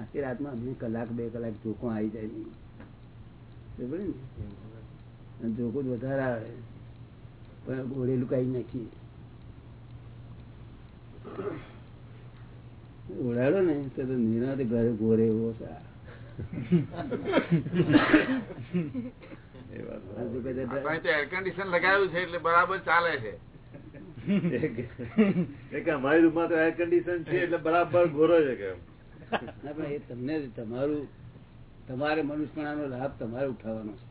આખી રાતમાં અમને કલાક બે કલાક જોકો આવી જાય નહીં. ને? જોકો જ વધારે આવે. પણ ઓળેલું કાઢી નાખીએ. ઓળાડો ને તો નિરાતે ઘરે ઘોરે એવો એ વાત આ જો તો એર કન્ડિશન લગાવ્યું છે એટલે બરાબર ચાલે છે. અમારી અમારી રૂમમાં તો એર કન્ડિશન છે એટલે બરાબર ગોરો છે કે એ તમને તમારું તમારે મનુષ્યપણાનો લાભ તમારે ઉઠાવવાનો છે.